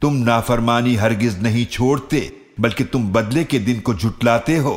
तुम नाफरमानी हरगिज नहीं छोड़ते बल्कि तुम बदले के दिन को झुटलाते हो।